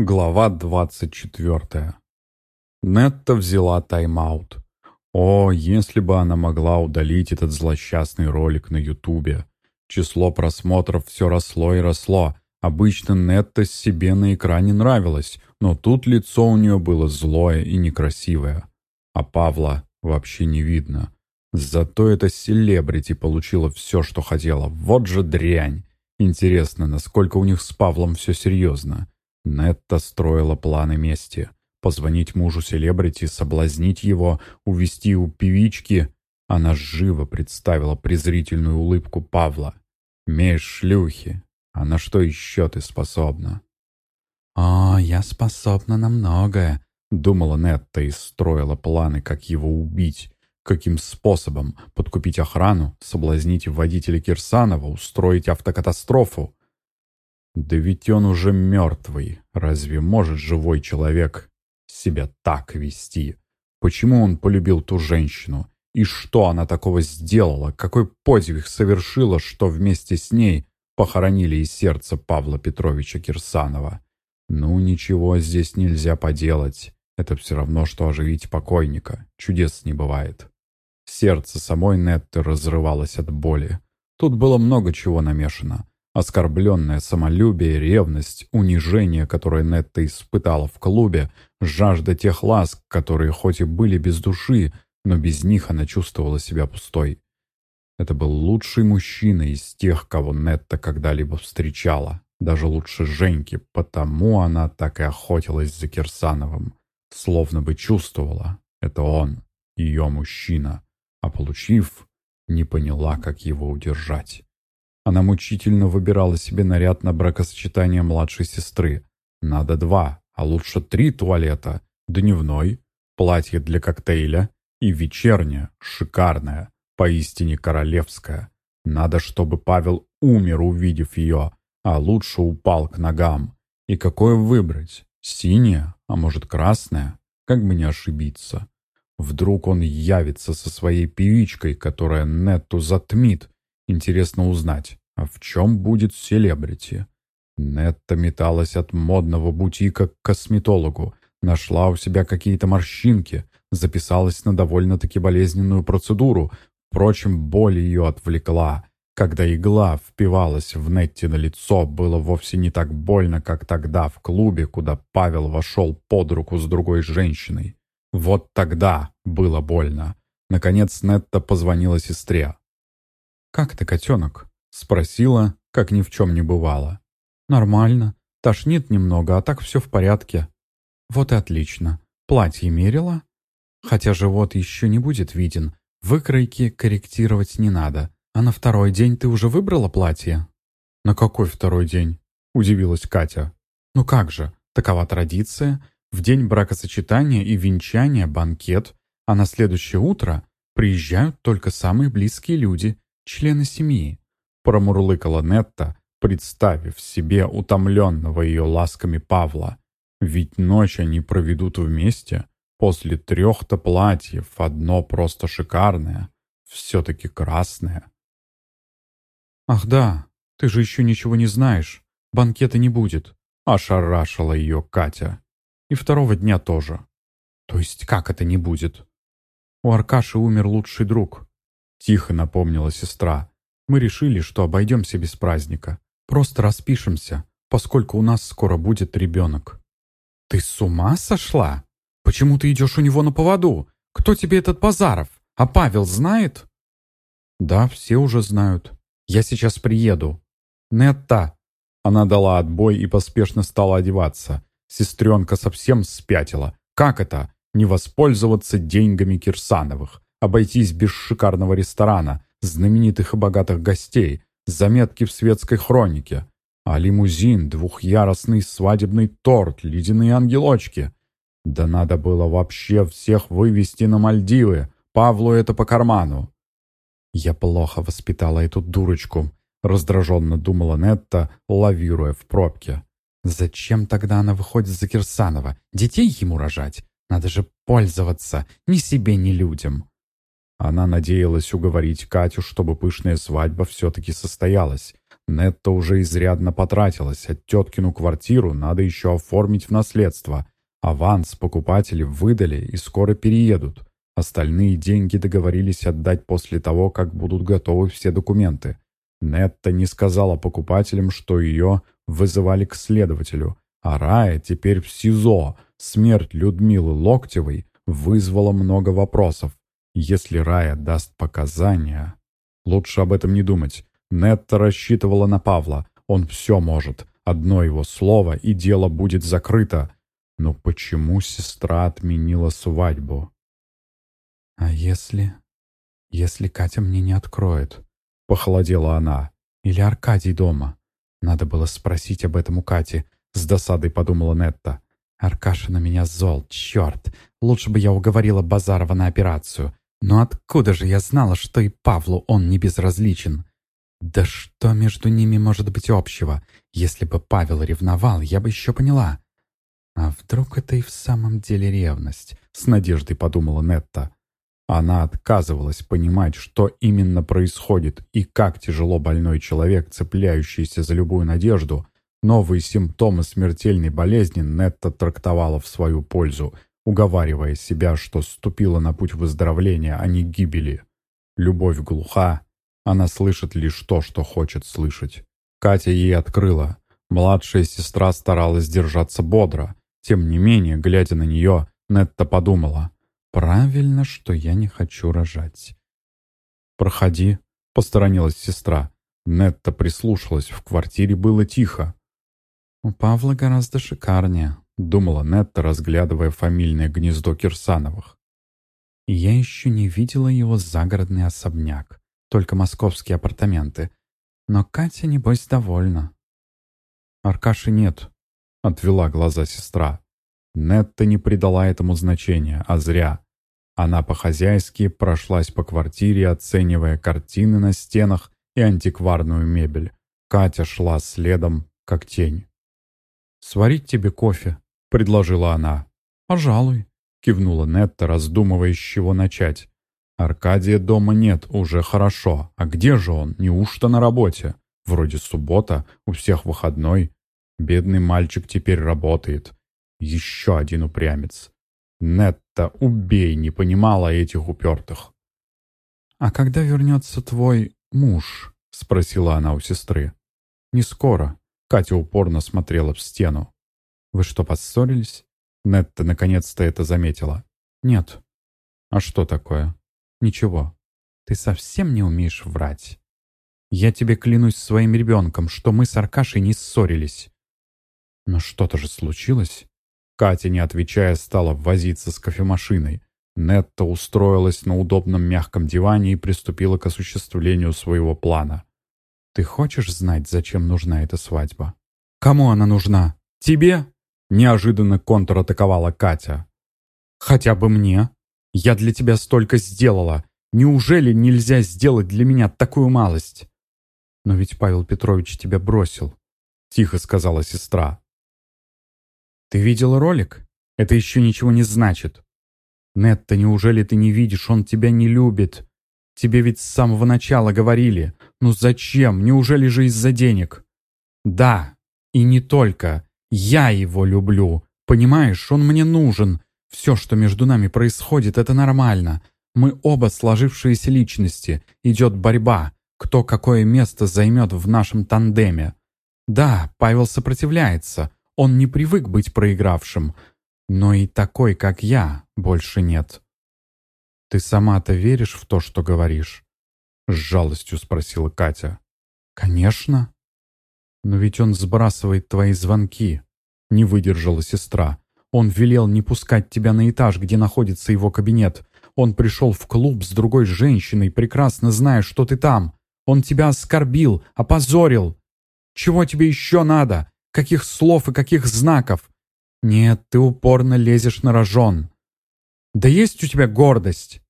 Глава 24. Нетта взяла тайм-аут. О, если бы она могла удалить этот злосчастный ролик на Ютубе. Число просмотров все росло и росло. Обычно Нетта себе на экране нравилось, но тут лицо у нее было злое и некрасивое. А Павла вообще не видно. Зато эта селебрити получила все, что хотела. Вот же дрянь. Интересно, насколько у них с Павлом все серьезно. Нетта строила планы мести. Позвонить мужу селебрити, соблазнить его, увести у певички. Она живо представила презрительную улыбку Павла. «Меж шлюхи! А на что еще ты способна?» «О, я способна на многое», — думала Нетта и строила планы, как его убить. Каким способом подкупить охрану, соблазнить водителя Кирсанова, устроить автокатастрофу. Да ведь он уже мертвый. Разве может живой человек себя так вести? Почему он полюбил ту женщину? И что она такого сделала? Какой подвиг совершила, что вместе с ней похоронили из сердца Павла Петровича Кирсанова? Ну, ничего здесь нельзя поделать. Это все равно, что оживить покойника. Чудес не бывает. Сердце самой Нетты разрывалось от боли. Тут было много чего намешано. Оскорбленное самолюбие, ревность, унижение, которое Нетта испытала в клубе, жажда тех ласк, которые хоть и были без души, но без них она чувствовала себя пустой. Это был лучший мужчина из тех, кого Нетта когда-либо встречала, даже лучше Женьки, потому она так и охотилась за Кирсановым, словно бы чувствовала, это он, ее мужчина, а получив, не поняла, как его удержать. Она мучительно выбирала себе наряд на бракосочетание младшей сестры. Надо два, а лучше три туалета. Дневной, платье для коктейля и вечернее, шикарное, поистине королевское. Надо, чтобы Павел умер, увидев ее, а лучше упал к ногам. И какое выбрать? Синее, а может красное? Как бы не ошибиться. Вдруг он явится со своей певичкой, которая Нетту затмит. Интересно узнать, а в чем будет селебрити? Нетта металась от модного бутика к косметологу, нашла у себя какие-то морщинки, записалась на довольно-таки болезненную процедуру. Впрочем, боль ее отвлекла. Когда игла впивалась в Нетти на лицо, было вовсе не так больно, как тогда в клубе, куда Павел вошел под руку с другой женщиной. Вот тогда было больно. Наконец Нетта позвонила сестре. «Как ты, котенок?» Спросила, как ни в чем не бывало. «Нормально. Тошнит немного, а так все в порядке». «Вот и отлично. Платье мерила?» «Хотя живот еще не будет виден. Выкройки корректировать не надо. А на второй день ты уже выбрала платье?» «На какой второй день?» – удивилась Катя. «Ну как же, такова традиция. В день бракосочетания и венчания банкет, а на следующее утро приезжают только самые близкие люди, члены семьи промурлыкала Нетта, представив себе утомленного ее ласками Павла. Ведь ночь они проведут вместе. После трех-то платьев одно просто шикарное, все-таки красное. «Ах да, ты же еще ничего не знаешь. Банкета не будет», — ошарашила ее Катя. «И второго дня тоже». «То есть как это не будет?» «У Аркаши умер лучший друг», — тихо напомнила сестра. Мы решили, что обойдемся без праздника. Просто распишемся, поскольку у нас скоро будет ребенок». «Ты с ума сошла? Почему ты идешь у него на поводу? Кто тебе этот Базаров? А Павел знает?» «Да, все уже знают. Я сейчас приеду». «Нетта!» Она дала отбой и поспешно стала одеваться. Сестренка совсем спятила. «Как это? Не воспользоваться деньгами Кирсановых? Обойтись без шикарного ресторана? знаменитых и богатых гостей, заметки в светской хронике, а лимузин, двухъярусный свадебный торт, ледяные ангелочки. Да надо было вообще всех вывести на Мальдивы, Павлу это по карману. Я плохо воспитала эту дурочку, раздраженно думала Нетта, лавируя в пробке. Зачем тогда она выходит за Кирсанова? Детей ему рожать? Надо же пользоваться ни себе, ни людям. Она надеялась уговорить Катю, чтобы пышная свадьба все-таки состоялась. Нетта уже изрядно потратилась, а теткину квартиру надо еще оформить в наследство. Аванс покупатели выдали и скоро переедут. Остальные деньги договорились отдать после того, как будут готовы все документы. Нетта не сказала покупателям, что ее вызывали к следователю, а Рая теперь в СИЗО. Смерть Людмилы Локтевой вызвала много вопросов. Если Рая даст показания... Лучше об этом не думать. Нетта рассчитывала на Павла. Он все может. Одно его слово, и дело будет закрыто. Но почему сестра отменила свадьбу? «А если... если Катя мне не откроет?» — похолодела она. «Или Аркадий дома?» Надо было спросить об этом у Кати. С досадой подумала Нетта. Аркаша на меня зол, черт. Лучше бы я уговорила Базарова на операцию. Но откуда же я знала, что и Павлу он не безразличен? Да что между ними может быть общего? Если бы Павел ревновал, я бы еще поняла. А вдруг это и в самом деле ревность? С надеждой подумала Нетта. Она отказывалась понимать, что именно происходит и как тяжело больной человек, цепляющийся за любую надежду, новые симптомы смертельной болезни Нетта трактовала в свою пользу, уговаривая себя, что ступила на путь выздоровления, а не гибели. Любовь глуха, она слышит лишь то, что хочет слышать. Катя ей открыла. Младшая сестра старалась держаться бодро. Тем не менее, глядя на нее, Нетта подумала — Правильно, что я не хочу рожать. «Проходи», — посторонилась сестра. Нетта прислушалась, в квартире было тихо. «У Павла гораздо шикарнее», — думала Нетта, разглядывая фамильное гнездо Кирсановых. Я еще не видела его загородный особняк, только московские апартаменты. Но Катя, небось, довольна. «Аркаши нет», — отвела глаза сестра. Нетта не придала этому значения, а зря. Она по-хозяйски прошлась по квартире, оценивая картины на стенах и антикварную мебель. Катя шла следом, как тень. «Сварить тебе кофе?» — предложила она. «Пожалуй», — кивнула Нетта, раздумывая, с чего начать. «Аркадия дома нет, уже хорошо. А где же он? Неужто на работе? Вроде суббота, у всех выходной. Бедный мальчик теперь работает. Еще один упрямец. Нетта, убей, не понимала этих упертых. «А когда вернется твой муж?» — спросила она у сестры. «Не скоро». Катя упорно смотрела в стену. «Вы что, поссорились?» Нетта наконец-то это заметила. «Нет». «А что такое?» «Ничего. Ты совсем не умеешь врать. Я тебе клянусь своим ребенком, что мы с Аркашей не ссорились». «Но что-то же случилось?» Катя, не отвечая, стала возиться с кофемашиной. Нетта устроилась на удобном мягком диване и приступила к осуществлению своего плана. «Ты хочешь знать, зачем нужна эта свадьба?» «Кому она нужна? Тебе?» Неожиданно контратаковала Катя. «Хотя бы мне. Я для тебя столько сделала. Неужели нельзя сделать для меня такую малость?» «Но ведь Павел Петрович тебя бросил», — тихо сказала сестра. «Ты видел ролик? Это еще ничего не значит». «Нетта, неужели ты не видишь? Он тебя не любит. Тебе ведь с самого начала говорили. Ну зачем? Неужели же из-за денег?» «Да, и не только. Я его люблю. Понимаешь, он мне нужен. Все, что между нами происходит, это нормально. Мы оба сложившиеся личности. Идет борьба. Кто какое место займет в нашем тандеме. Да, Павел сопротивляется. Он не привык быть проигравшим, но и такой, как я, больше нет. «Ты сама-то веришь в то, что говоришь?» С жалостью спросила Катя. «Конечно. Но ведь он сбрасывает твои звонки», — не выдержала сестра. «Он велел не пускать тебя на этаж, где находится его кабинет. Он пришел в клуб с другой женщиной, прекрасно зная, что ты там. Он тебя оскорбил, опозорил. Чего тебе еще надо? Каких слов и каких знаков? Нет, ты упорно лезешь на рожон. Да есть у тебя гордость!»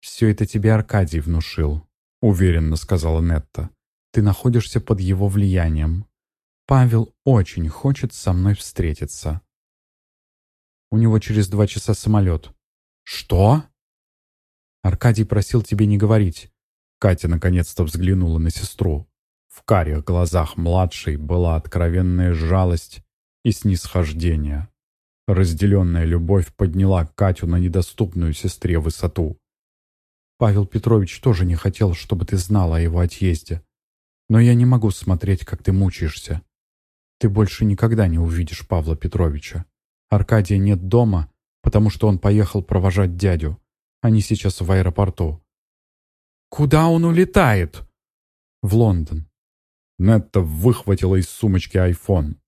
«Все это тебе Аркадий внушил», — уверенно сказала Нетта. «Ты находишься под его влиянием. Павел очень хочет со мной встретиться. У него через два часа самолет». «Что?» «Аркадий просил тебе не говорить». Катя наконец-то взглянула на сестру. В карих глазах младшей была откровенная жалость и снисхождение. Разделенная любовь подняла Катю на недоступную сестре высоту. «Павел Петрович тоже не хотел, чтобы ты знала о его отъезде. Но я не могу смотреть, как ты мучаешься. Ты больше никогда не увидишь Павла Петровича. Аркадия нет дома, потому что он поехал провожать дядю. Они сейчас в аэропорту. «Куда он улетает?» «В Лондон». Нетта выхватила из сумочки айфон.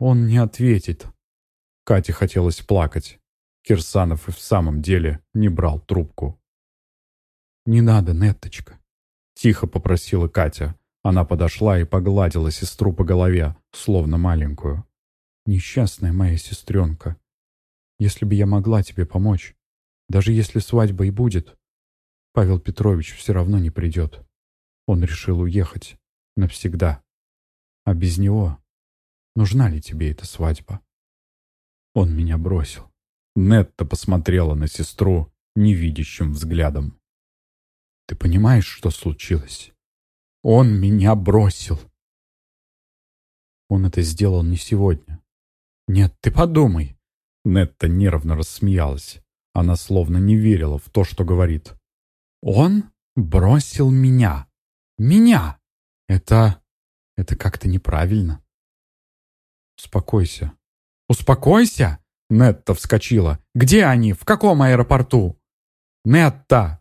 «Он не ответит». Кате хотелось плакать. Кирсанов и в самом деле не брал трубку. «Не надо, Нетточка», — тихо попросила Катя. Она подошла и погладила сестру по голове, словно маленькую. «Несчастная моя сестренка, если бы я могла тебе помочь, даже если свадьба и будет, Павел Петрович все равно не придет. Он решил уехать. Навсегда. А без него нужна ли тебе эта свадьба? Он меня бросил. Нетта посмотрела на сестру невидящим взглядом. Ты понимаешь, что случилось? Он меня бросил. Он это сделал не сегодня. Нет, ты подумай. Нетта нервно рассмеялась. Она словно не верила в то, что говорит. «Он бросил меня. Меня! Это... это как-то неправильно». «Успокойся». «Успокойся?» Нетта вскочила. «Где они? В каком аэропорту?» «Нетта!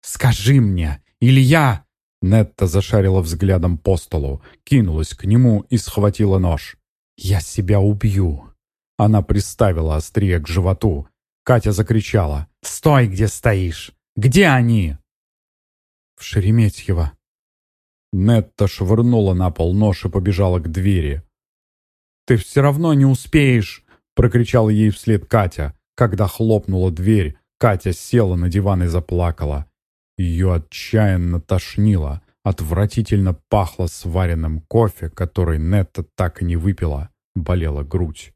Скажи мне, или я...» Нетта зашарила взглядом по столу, кинулась к нему и схватила нож. «Я себя убью!» Она приставила острие к животу. Катя закричала. «Стой, где стоишь! Где они?» «В Шереметьево». Нетта швырнула на пол нож и побежала к двери. «Ты все равно не успеешь!» — прокричала ей вслед Катя. Когда хлопнула дверь, Катя села на диван и заплакала. Ее отчаянно тошнило. Отвратительно пахло сваренным кофе, который Нетта так и не выпила. Болела грудь.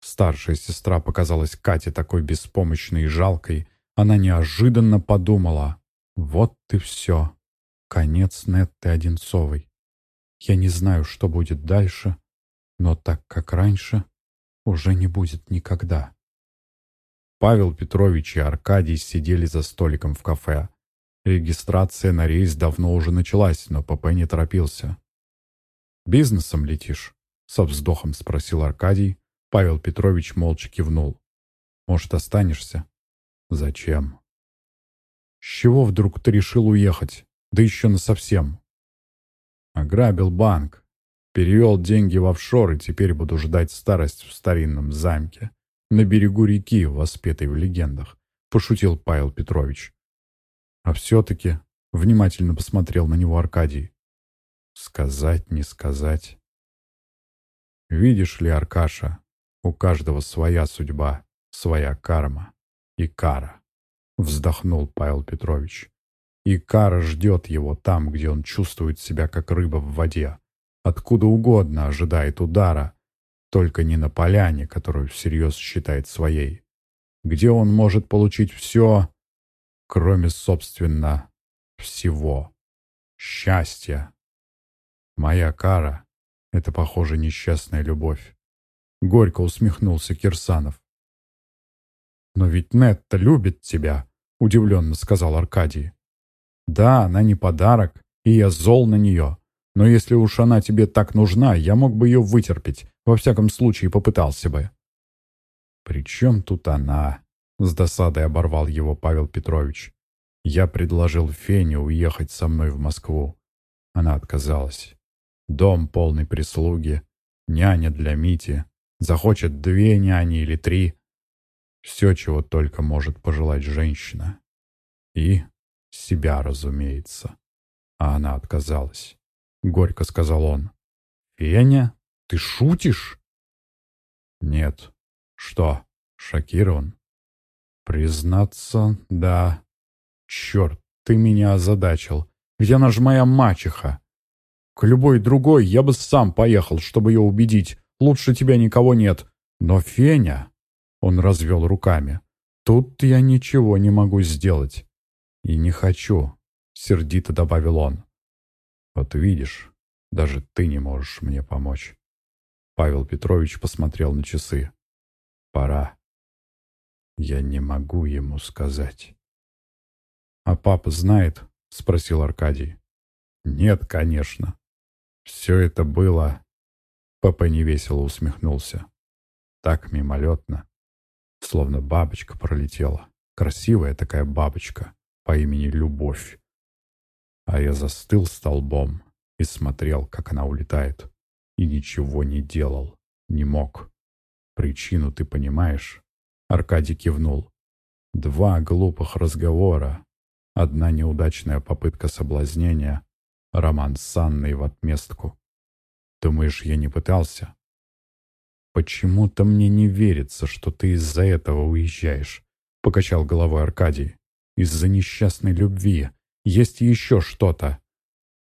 Старшая сестра показалась Кате такой беспомощной и жалкой. Она неожиданно подумала. «Вот ты все. Конец Нетты Одинцовой. Я не знаю, что будет дальше, но так, как раньше, уже не будет никогда». Павел Петрович и Аркадий сидели за столиком в кафе. Регистрация на рейс давно уже началась, но ПП не торопился. «Бизнесом летишь?» — со вздохом спросил Аркадий, Павел Петрович молча кивнул. «Может, останешься?» «Зачем?» «С чего вдруг ты решил уехать? Да еще насовсем?» «Ограбил банк. Перевел деньги в офшор и теперь буду ждать старость в старинном замке. На берегу реки, воспетой в легендах», — пошутил Павел Петрович. «А все-таки...» — внимательно посмотрел на него Аркадий. «Сказать, не сказать...» «Видишь ли, Аркаша, у каждого своя судьба, своя карма и кара. Вздохнул Павел Петрович. И кара ждет его там, где он чувствует себя как рыба в воде. Откуда угодно ожидает удара, только не на поляне, которую всерьез считает своей. Где он может получить все, кроме, собственно, всего. Счастья. Моя кара — это, похоже, несчастная любовь. Горько усмехнулся Кирсанов. «Но ведь Нетта любит тебя», — удивленно сказал Аркадий. «Да, она не подарок, и я зол на нее. Но если уж она тебе так нужна, я мог бы ее вытерпеть. Во всяком случае, попытался бы». «При чем тут она?» — с досадой оборвал его Павел Петрович. «Я предложил Фене уехать со мной в Москву. Она отказалась. Дом полный прислуги, няня для Мити, Захочет две няни или три. Все, чего только может пожелать женщина. И себя, разумеется. А она отказалась. Горько сказал он. «Феня, ты шутишь?» «Нет». «Что, шокирован?» «Признаться, да. Черт, ты меня озадачил. Ведь она же моя мачеха. К любой другой я бы сам поехал, чтобы ее убедить, Лучше тебя никого нет. Но Феня...» Он развел руками. «Тут я ничего не могу сделать. И не хочу», — сердито добавил он. Вот видишь, даже ты не можешь мне помочь. Павел Петрович посмотрел на часы. Пора. Я не могу ему сказать. «А папа знает?» — спросил Аркадий. «Нет, конечно. Все это было...» Папа невесело усмехнулся. Так мимолетно, словно бабочка пролетела. Красивая такая бабочка по имени Любовь. А я застыл столбом и смотрел, как она улетает. И ничего не делал, не мог. Причину ты понимаешь? Аркадий кивнул. Два глупых разговора, одна неудачная попытка соблазнения, роман с Анной в отместку. Думаешь, я не пытался? Почему-то мне не верится, что ты из-за этого уезжаешь, покачал головой Аркадий. Из-за несчастной любви. Есть еще что-то.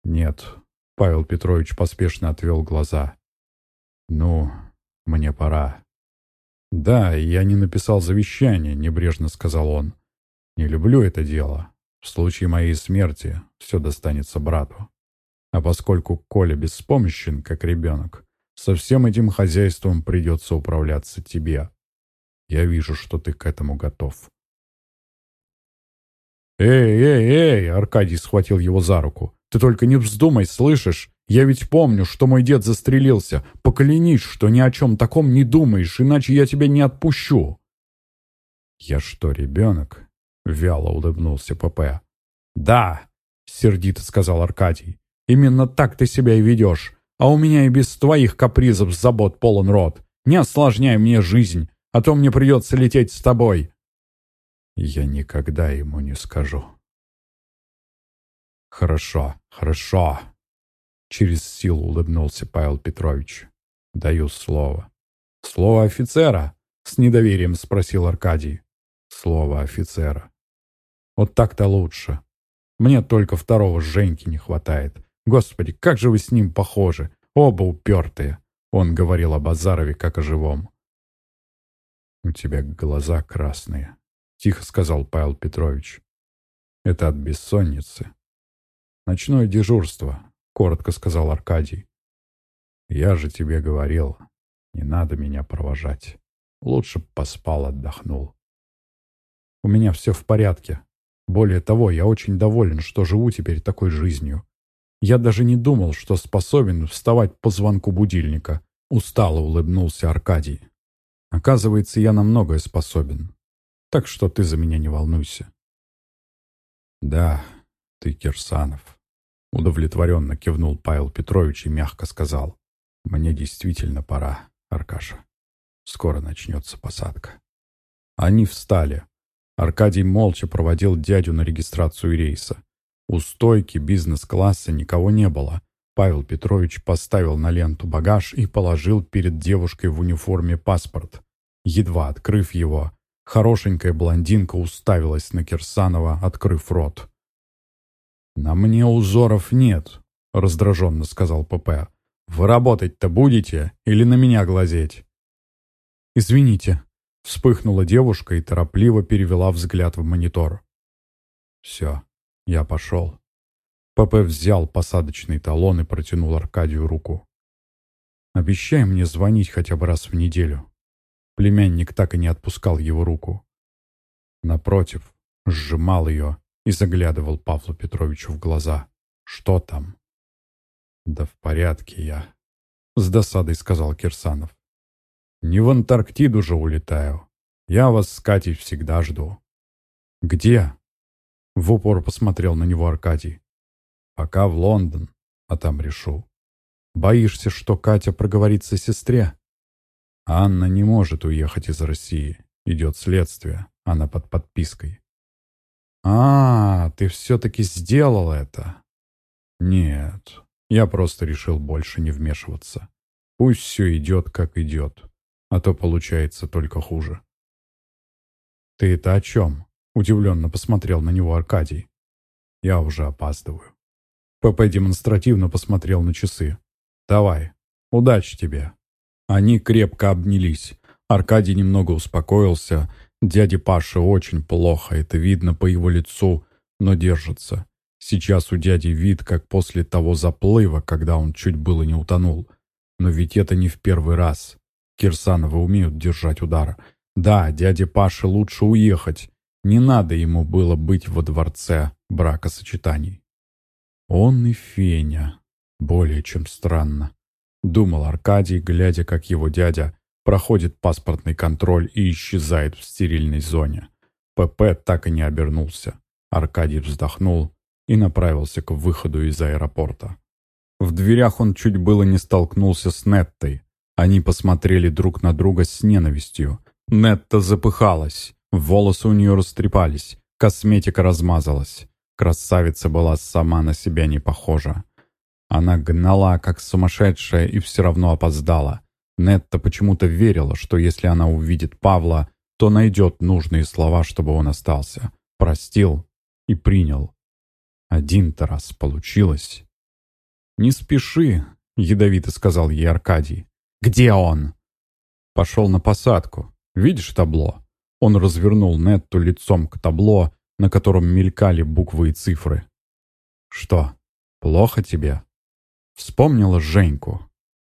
Нет, Павел Петрович поспешно отвел глаза. Ну, мне пора. «Да, я не написал завещание», — небрежно сказал он. «Не люблю это дело. В случае моей смерти все достанется брату. А поскольку Коля беспомощен, как ребенок, со всем этим хозяйством придется управляться тебе. Я вижу, что ты к этому готов». «Эй, эй, эй!» — Аркадий схватил его за руку. «Ты только не вздумай, слышишь? Я ведь помню, что мой дед застрелился. Поклянись, что ни о чем таком не думаешь, иначе я тебя не отпущу». «Я что, ребенок?» — вяло улыбнулся ПП. «Да», — сердито сказал Аркадий. «Именно так ты себя и ведешь. А у меня и без твоих капризов забот полон рот. Не осложняй мне жизнь, а то мне придется лететь с тобой». «Я никогда ему не скажу». «Хорошо, хорошо», Через силу улыбнулся Павел Петрович. «Даю слово». «Слово офицера?» — с недоверием спросил Аркадий. «Слово офицера». «Вот так-то лучше. Мне только второго Женьки не хватает. Господи, как же вы с ним похожи! Оба упертые!» Он говорил о Базарове как о живом. «У тебя глаза красные», — тихо сказал Павел Петрович. «Это от бессонницы. Ночное дежурство коротко сказал Аркадий. «Я же тебе говорил, не надо меня провожать. Лучше поспал, отдохнул». «У меня все в порядке. Более того, я очень доволен, что живу теперь такой жизнью. Я даже не думал, что способен вставать по звонку будильника». Устало улыбнулся Аркадий. «Оказывается, я на многое способен. Так что ты за меня не волнуйся». «Да, ты Кирсанов», Удовлетворенно кивнул Павел Петрович и мягко сказал. «Мне действительно пора, Аркаша. Скоро начнется посадка». Они встали. Аркадий молча проводил дядю на регистрацию рейса. У стойки бизнес-класса никого не было. Павел Петрович поставил на ленту багаж и положил перед девушкой в униформе паспорт. Едва открыв его, хорошенькая блондинка уставилась на Кирсанова, открыв рот. «На мне узоров нет», — раздраженно сказал ПП. «Вы работать-то будете или на меня глазеть?» «Извините», — вспыхнула девушка и торопливо перевела взгляд в монитор. «Все, я пошел». ПП взял посадочный талон и протянул Аркадию руку. «Обещай мне звонить хотя бы раз в неделю». Племянник так и не отпускал его руку. Напротив, сжимал ее и заглядывал Павлу Петровичу в глаза. «Что там?» «Да в порядке я», — с досадой сказал Кирсанов. «Не в Антарктиду же улетаю. Я вас с Катей всегда жду». «Где?» — в упор посмотрел на него Аркадий. «Пока в Лондон, а там решу». «Боишься, что Катя проговорится сестре?» «Анна не может уехать из России. Идет следствие. Она под подпиской. «А, ты все-таки сделал это?» «Нет, я просто решил больше не вмешиваться. Пусть все идет, как идет, а то получается только хуже». «Ты это о чем?» — удивленно посмотрел на него Аркадий. «Я уже опаздываю». ПП демонстративно посмотрел на часы. «Давай, удачи тебе». Они крепко обнялись. Аркадий немного успокоился Дяде Паше очень плохо, это видно по его лицу, но держится. Сейчас у дяди вид, как после того заплыва, когда он чуть было не утонул. Но ведь это не в первый раз. Кирсановы умеют держать удар. Да, дяде Паше лучше уехать. Не надо ему было быть во дворце бракосочетаний. Он и Феня. Более чем странно. Думал Аркадий, глядя, как его дядя проходит паспортный контроль и исчезает в стерильной зоне. ПП так и не обернулся. Аркадий вздохнул и направился к выходу из аэропорта. В дверях он чуть было не столкнулся с Неттой. Они посмотрели друг на друга с ненавистью. Нетта запыхалась, волосы у нее растрепались, косметика размазалась. Красавица была сама на себя не похожа. Она гнала, как сумасшедшая, и все равно опоздала. Нетта почему-то верила, что если она увидит Павла, то найдет нужные слова, чтобы он остался. Простил и принял. Один-то раз получилось. «Не спеши», — ядовито сказал ей Аркадий. «Где он?» Пошел на посадку. «Видишь табло?» Он развернул Нетту лицом к табло, на котором мелькали буквы и цифры. «Что, плохо тебе?» Вспомнила Женьку.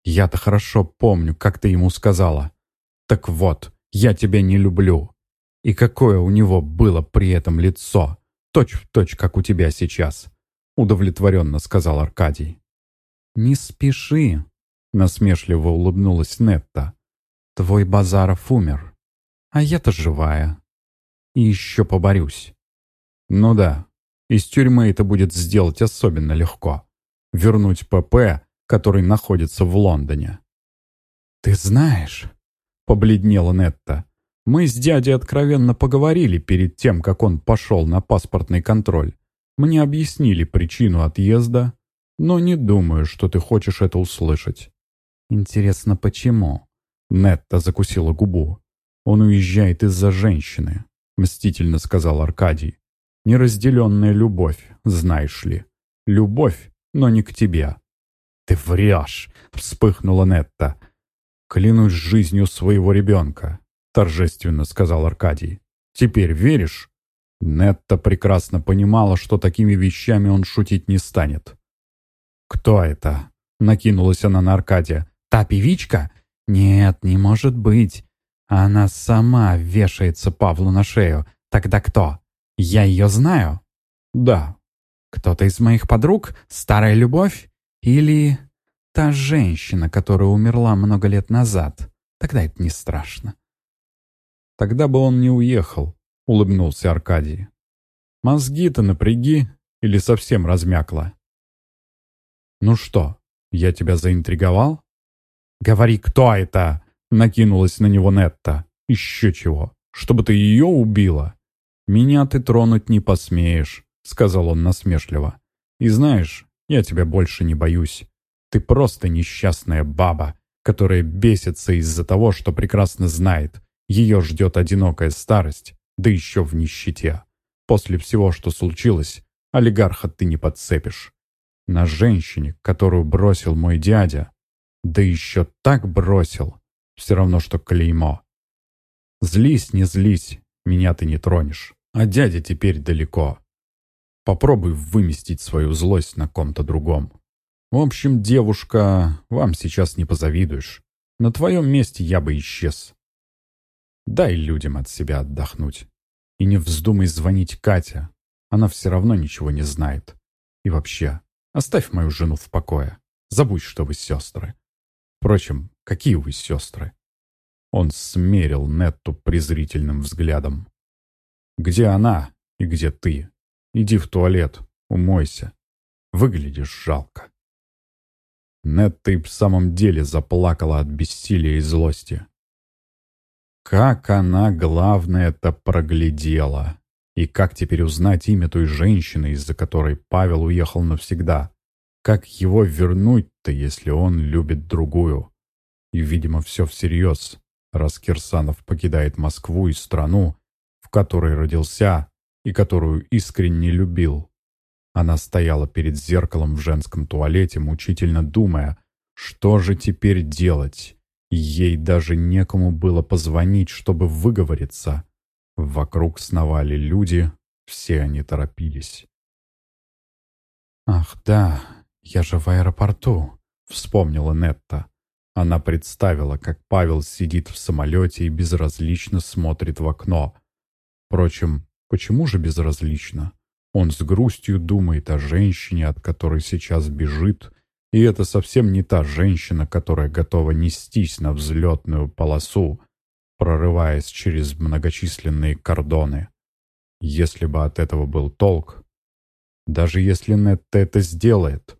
«Я-то хорошо помню, как ты ему сказала. Так вот, я тебя не люблю». И какое у него было при этом лицо. Точь в точь, как у тебя сейчас. Удовлетворенно сказал Аркадий. «Не спеши», — насмешливо улыбнулась Нетта. «Твой Базаров умер, а я-то живая. И еще поборюсь». «Ну да, из тюрьмы это будет сделать особенно легко. Вернуть ПП, который находится в Лондоне». «Ты знаешь», — побледнела Нетта, «мы с дядей откровенно поговорили перед тем, как он пошел на паспортный контроль. Мне объяснили причину отъезда, но не думаю, что ты хочешь это услышать». «Интересно, почему?» Нетта закусила губу. «Он уезжает из-за женщины», — мстительно сказал Аркадий. Неразделенная любовь, знаешь ли. Любовь, но не к тебе». «Ты врешь!» — вспыхнула Нетта. «Клянусь жизнью своего ребенка», — торжественно сказал Аркадий. «Теперь веришь?» Нетта прекрасно понимала, что такими вещами он шутить не станет. «Кто это?» — накинулась она на Аркадия. «Та певичка?» «Нет, не может быть. Она сама вешается Павлу на шею. Тогда кто?» Я ее знаю? Да. Кто-то из моих подруг? Старая любовь? Или та женщина, которая умерла много лет назад? Тогда это не страшно. Тогда бы он не уехал, улыбнулся Аркадий. Мозги-то напряги или совсем размякла? Ну что, я тебя заинтриговал? Говори, кто это? Накинулась на него Нетта. Еще чего, чтобы ты ее убила? «Меня ты тронуть не посмеешь», — сказал он насмешливо. «И знаешь, я тебя больше не боюсь. Ты просто несчастная баба, которая бесится из-за того, что прекрасно знает, ее ждет одинокая старость, да еще в нищете. После всего, что случилось, олигарха ты не подцепишь. На женщине, которую бросил мой дядя, да еще так бросил, все равно, что клеймо. Злись, не злись, меня ты не тронешь. А дядя теперь далеко. Попробуй выместить свою злость на ком-то другом. В общем, девушка, вам сейчас не позавидуешь. На твоем месте я бы исчез. Дай людям от себя отдохнуть. И не вздумай звонить Катя. Она все равно ничего не знает. И вообще, оставь мою жену в покое. Забудь, что вы сестры. Впрочем, какие вы сестры? Он смерил Нетту презрительным взглядом. «Где она и где ты? Иди в туалет, умойся. Выглядишь жалко». Нетта и в самом деле заплакала от бессилия и злости. Как она, главное-то, проглядела. И как теперь узнать имя той женщины, из-за которой Павел уехал навсегда? Как его вернуть-то, если он любит другую? И, видимо, все всерьез раз Кирсанов покидает Москву и страну, в которой родился и которую искренне любил. Она стояла перед зеркалом в женском туалете, мучительно думая, что же теперь делать. Ей даже некому было позвонить, чтобы выговориться. Вокруг сновали люди, все они торопились. «Ах, да, я же в аэропорту», — вспомнила Нетта. Она представила, как Павел сидит в самолете и безразлично смотрит в окно. Впрочем, почему же безразлично? Он с грустью думает о женщине, от которой сейчас бежит, и это совсем не та женщина, которая готова нестись на взлетную полосу, прорываясь через многочисленные кордоны. Если бы от этого был толк, даже если Нетта это сделает,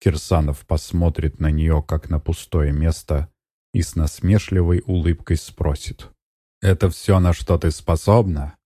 Кирсанов посмотрит на нее, как на пустое место, и с насмешливой улыбкой спросит. «Это все, на что ты способна?»